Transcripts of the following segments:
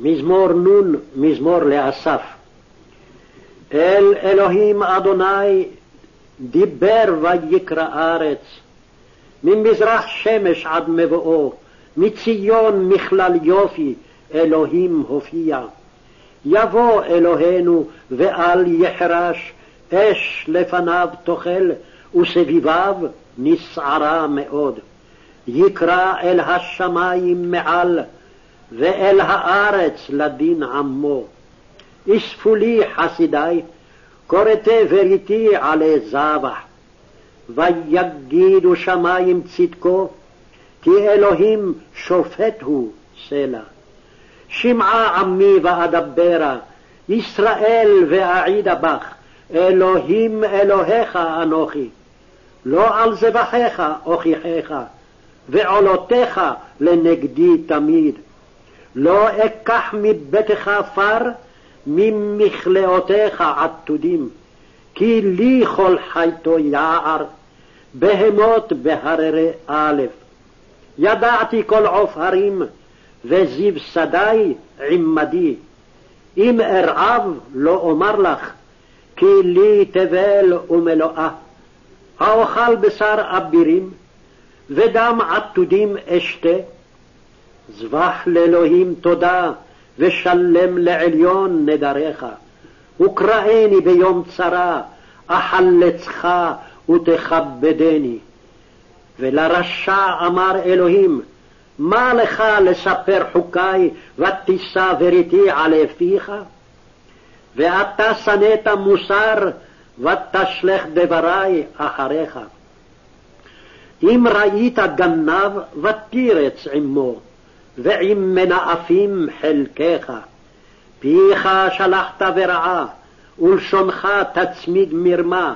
מזמור נ', מזמור לאסף. אל אלוהים אדוני דיבר ויקרא ארץ, ממזרח שמש עד מבואו, מציון מכלל יופי, אלוהים הופיע. יבוא אלוהינו ואל יחרש, אש לפניו תאכל, וסביביו נסערה מאוד. יקרא אל השמים מעל, ואל הארץ לדין עמו. אספו לי חסידי, כורתי וריתי עלי זבח. ויגידו שמים צדקו, כי אלוהים שופט הוא סלע. שמעה עמי ואדברה, ישראל ואעידה בך, אלוהים אלוהיך אנוכי. לא על זבחיך אוכיחך, ועולותיך לנגדי תמיד. לא אקח מביתך פר, ממכלאותיך עתודים, כי לי כל חייתו יער, בהמות בהררי א'. ידעתי כל עוף הרים, וזיו שדי עמדי. אם ארעב לא אומר לך, כי לי תבל ומלואה. האוכל בשר אבירים, ודם עתודים אשתה. זבח לאלוהים תודה, ושלם לעליון נדריך. וקראני ביום צרה, אחלצך ותכבדני. ולרשע אמר אלוהים, מה לך לספר חוקי ותישא וריתי עלי פיך? ואתה שנאת מוסר ותשלך דברי אחריך. אם ראית גנב ותירץ עמו, ועם מנאפים חלקך. פיך שלחת ורעה, ולשונך תצמיד מרמה,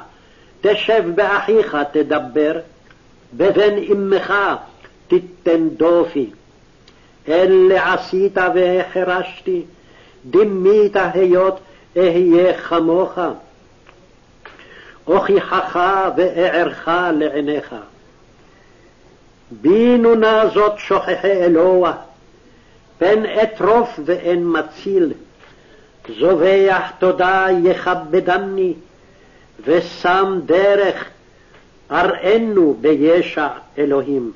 תשב באחיך תדבר, בבן אמך תיתן דופי. אלה עשית והחרשתי, דימית היות אהיה כמוך. הוכיחך ואערך לעיניך. בינו נא זאת שוכחי אלוה, פן אטרוף ואין מציל, זובח תודה יכבדני, ושם דרך אראנו בישע אלוהים.